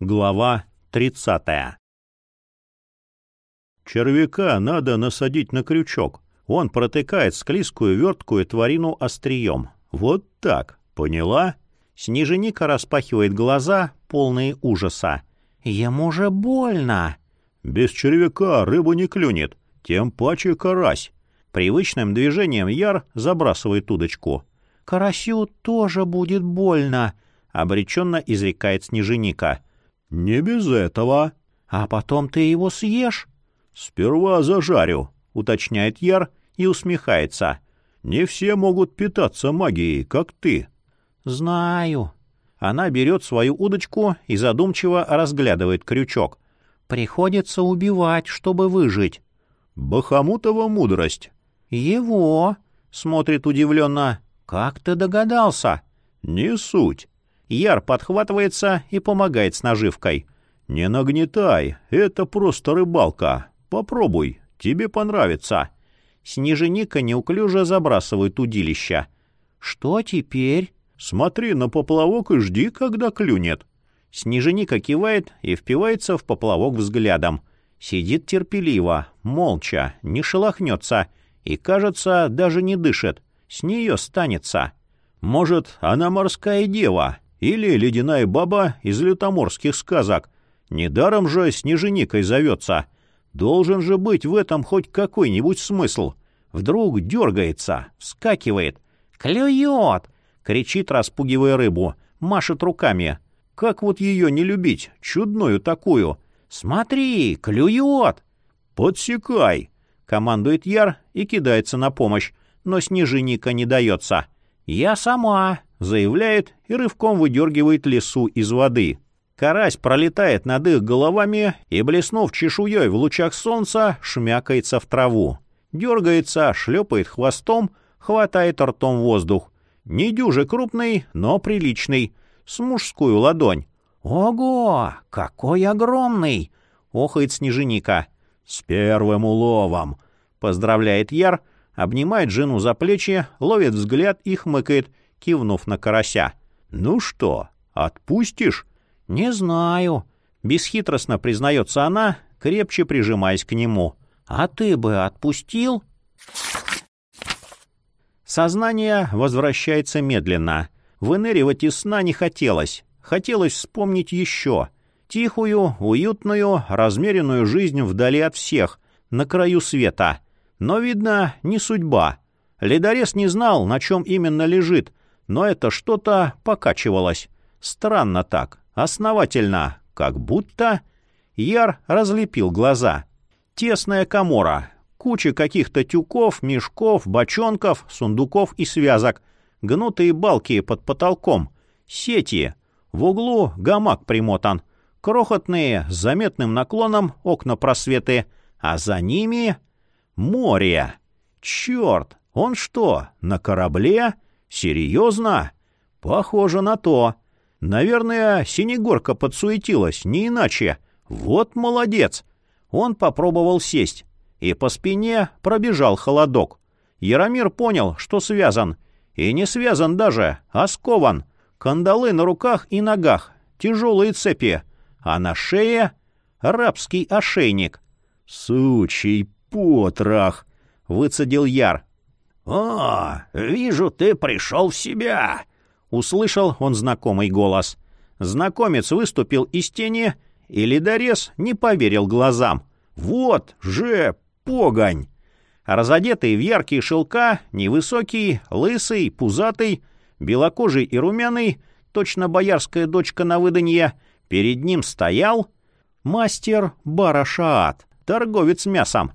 Глава 30 Червяка надо насадить на крючок. Он протыкает склизкую верткую тварину острием. Вот так, поняла? Снеженика распахивает глаза, полные ужаса. «Ему же больно!» «Без червяка рыбу не клюнет, тем паче карась». Привычным движением Яр забрасывает удочку. «Карасю тоже будет больно», — обреченно изрекает Снеженика. «Не без этого». «А потом ты его съешь?» «Сперва зажарю», — уточняет Яр и усмехается. «Не все могут питаться магией, как ты». «Знаю». Она берет свою удочку и задумчиво разглядывает крючок. «Приходится убивать, чтобы выжить». «Бахамутова мудрость». «Его?» — смотрит удивленно. «Как ты догадался?» «Не суть». Яр подхватывается и помогает с наживкой. «Не нагнетай, это просто рыбалка. Попробуй, тебе понравится». Снеженика неуклюже забрасывает удилища. «Что теперь?» «Смотри на поплавок и жди, когда клюнет». Снеженика кивает и впивается в поплавок взглядом. Сидит терпеливо, молча, не шелохнется и, кажется, даже не дышит. С нее станется. Может, она морская дева или ледяная баба из лютоморских сказок. Недаром же снеженикой зовется. Должен же быть в этом хоть какой-нибудь смысл. Вдруг дергается, вскакивает. «Клюет!» — кричит, распугивая рыбу. Машет руками. Как вот ее не любить, чудную такую? «Смотри, клюет!» «Подсекай!» — командует Яр и кидается на помощь, но снежиника не дается. «Я сама!» — заявляет и рывком выдергивает лесу из воды. Карась пролетает над их головами и, блеснув чешуей в лучах солнца, шмякается в траву. Дергается, шлепает хвостом, хватает ртом воздух. Не дюже крупный, но приличный, с мужскую ладонь. «Ого, какой огромный!» — охает снеженика. «С первым уловом!» — поздравляет Яр, обнимает жену за плечи, ловит взгляд и хмыкает, кивнув на карася. «Ну что, отпустишь?» «Не знаю», — бесхитростно признается она, крепче прижимаясь к нему. «А ты бы отпустил?» Сознание возвращается медленно. Выныривать из сна не хотелось. Хотелось вспомнить еще. Тихую, уютную, размеренную жизнь вдали от всех, на краю света. Но, видно, не судьба. Ледорез не знал, на чем именно лежит, но это что-то покачивалось. Странно так, основательно, как будто... Яр разлепил глаза. Тесная комора, куча каких-то тюков, мешков, бочонков, сундуков и связок, гнутые балки под потолком, сети. В углу гамак примотан, крохотные, с заметным наклоном окна просветы, а за ними море. Черт, он что, на корабле? Серьезно? Похоже на то. Наверное, Синегорка подсуетилась, не иначе. Вот молодец. Он попробовал сесть, и по спине пробежал холодок. Яромир понял, что связан. И не связан даже, а скован. Кандалы на руках и ногах, тяжелые цепи. А на шее — рабский ошейник. «Сучий потрах!» — выцедил Яр. «О, вижу, ты пришел в себя!» — услышал он знакомый голос. Знакомец выступил из тени, и ледорез не поверил глазам. «Вот же погонь!» Разодетый в яркие шелка, невысокий, лысый, пузатый, белокожий и румяный, точно боярская дочка на выданье, перед ним стоял мастер Барашаат, торговец мясом.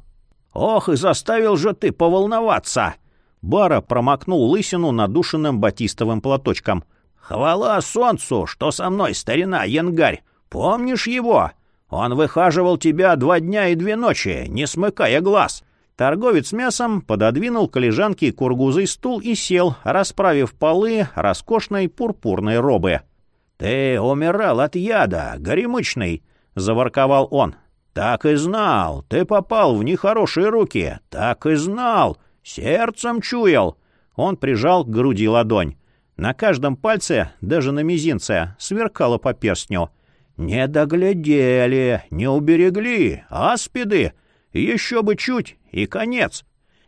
«Ох, и заставил же ты поволноваться!» Бара промокнул лысину надушенным батистовым платочком. «Хвала солнцу, что со мной старина Янгарь! Помнишь его? Он выхаживал тебя два дня и две ночи, не смыкая глаз!» Торговец мясом пододвинул к лежанке кургузый стул и сел, расправив полы роскошной пурпурной робы. «Ты умирал от яда, горемычный!» — заворковал он. «Так и знал! Ты попал в нехорошие руки! Так и знал! «Сердцем чуял!» Он прижал к груди ладонь. На каждом пальце, даже на мизинце, сверкало по перстню. Не доглядели, не уберегли, аспиды. Еще бы чуть, и конец.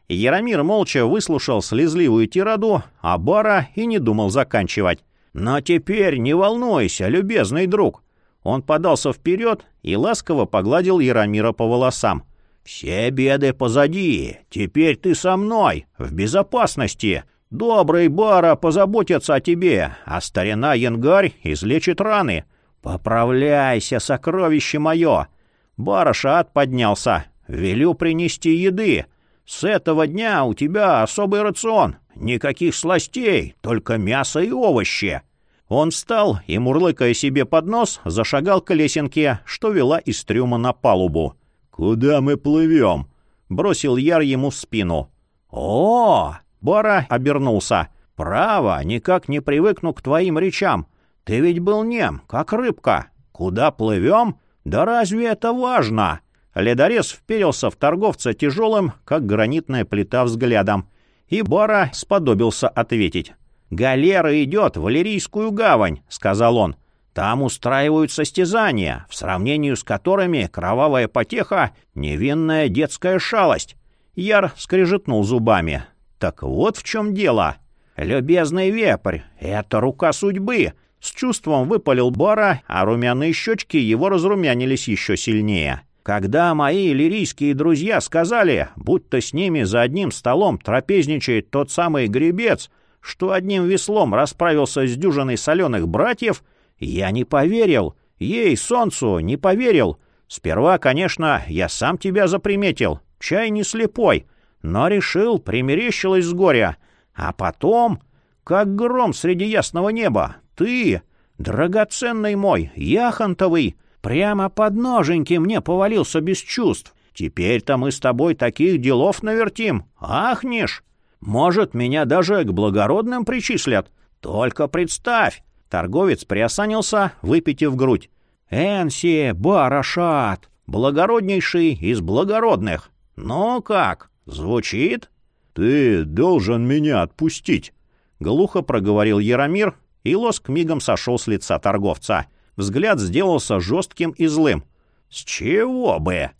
Яромир молча выслушал слезливую тираду, а Бара и не думал заканчивать. «Но теперь не волнуйся, любезный друг!» Он подался вперед и ласково погладил Яромира по волосам. «Все беды позади. Теперь ты со мной, в безопасности. Добрый Бара позаботится о тебе, а старина Янгарь излечит раны. Поправляйся, сокровище мое!» Барашат поднялся. «Велю принести еды. С этого дня у тебя особый рацион. Никаких сластей, только мясо и овощи». Он встал и, мурлыкая себе под нос, зашагал к лесенке, что вела из трюма на палубу. «Куда мы плывем?» — бросил Яр ему в спину. «О!» — Бара обернулся. «Право, никак не привыкну к твоим речам. Ты ведь был нем, как рыбка. Куда плывем? Да разве это важно?» Ледорез вперился в торговца тяжелым, как гранитная плита, взглядом. И Бара сподобился ответить. «Галера идет в Валерийскую гавань», — сказал он. «Там устраивают состязания, в сравнении с которыми кровавая потеха — невинная детская шалость». Яр скрежетнул зубами. «Так вот в чем дело. Любезный вепрь, это рука судьбы». С чувством выпалил Бара, а румяные щечки его разрумянились еще сильнее. Когда мои лирийские друзья сказали, будто с ними за одним столом трапезничает тот самый гребец, что одним веслом расправился с дюжиной соленых братьев, я не поверил, ей, солнцу, не поверил. Сперва, конечно, я сам тебя заприметил, чай не слепой, но решил, примерещилось с горя. А потом, как гром среди ясного неба, ты, драгоценный мой, яхонтовый, Прямо под ноженьки мне повалился без чувств. Теперь-то мы с тобой таких делов навертим. Ахнешь! Может, меня даже к благородным причислят. Только представь!» Торговец приосанился, выпитив грудь. «Энси Барашат, благороднейший из благородных. Ну как, звучит?» «Ты должен меня отпустить», — глухо проговорил Яромир, и лоск мигом сошел с лица торговца взгляд сделался жестким и злым. «С чего бы?»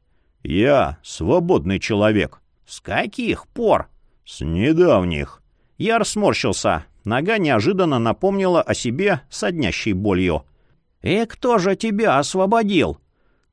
«Я свободный человек». «С каких пор?» «С недавних». Яр сморщился. Нога неожиданно напомнила о себе соднящей болью. «И кто же тебя освободил?»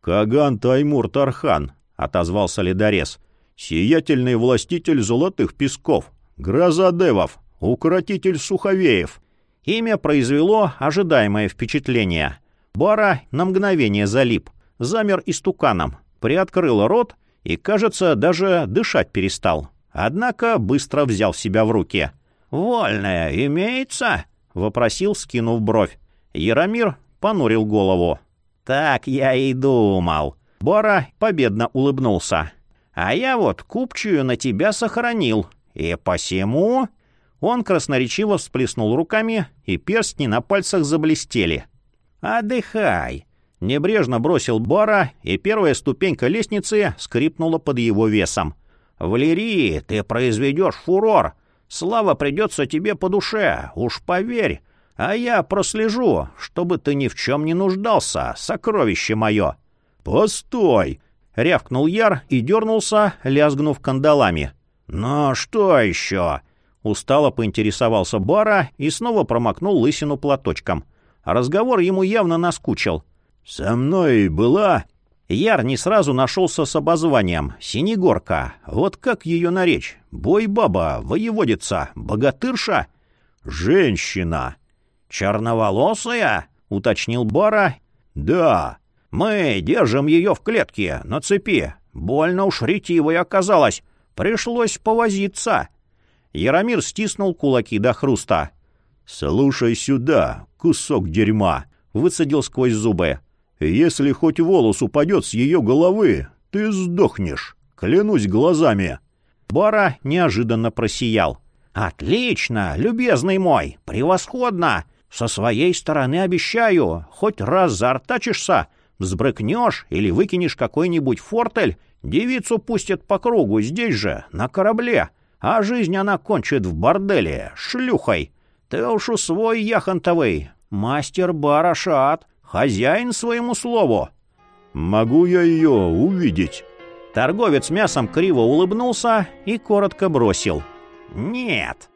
«Каган Таймур Тархан», — отозвался ледорез. «Сиятельный властитель золотых песков, гроза девов, укротитель суховеев». Имя произвело ожидаемое впечатление. Бара на мгновение залип, замер истуканом, приоткрыл рот и, кажется, даже дышать перестал. Однако быстро взял себя в руки. «Вольная имеется?» — вопросил, скинув бровь. Яромир понурил голову. «Так я и думал». Бора победно улыбнулся. «А я вот купчую на тебя сохранил. И посему...» Он красноречиво всплеснул руками, и перстни на пальцах заблестели. «Отдыхай!» Небрежно бросил Бара, и первая ступенька лестницы скрипнула под его весом. «Валерий, ты произведешь фурор! Слава придется тебе по душе, уж поверь! А я прослежу, чтобы ты ни в чем не нуждался, сокровище мое!» «Постой!» — рявкнул Яр и дернулся, лязгнув кандалами. «Ну что еще?» — устало поинтересовался Бара и снова промокнул лысину платочком. Разговор ему явно наскучил. «Со мной была...» Яр не сразу нашелся с обозванием. «Синегорка». Вот как ее наречь? Бой-баба, воеводица, богатырша? «Женщина». «Черноволосая?» — уточнил Бара. «Да. Мы держим ее в клетке, на цепи. Больно уж ретивой оказалась. Пришлось повозиться». Яромир стиснул кулаки до хруста. «Слушай сюда, кусок дерьма!» — выцедил сквозь зубы. «Если хоть волос упадет с ее головы, ты сдохнешь, клянусь глазами!» Бара неожиданно просиял. «Отлично, любезный мой, превосходно! Со своей стороны обещаю, хоть раз заортачишься, взбрыкнешь или выкинешь какой-нибудь фортель, девицу пустят по кругу здесь же, на корабле, а жизнь она кончит в борделе, шлюхой. Ты уж усвой яхонтовый, мастер Барашат, хозяин своему слову». «Могу я ее увидеть?» Торговец мясом криво улыбнулся и коротко бросил. «Нет».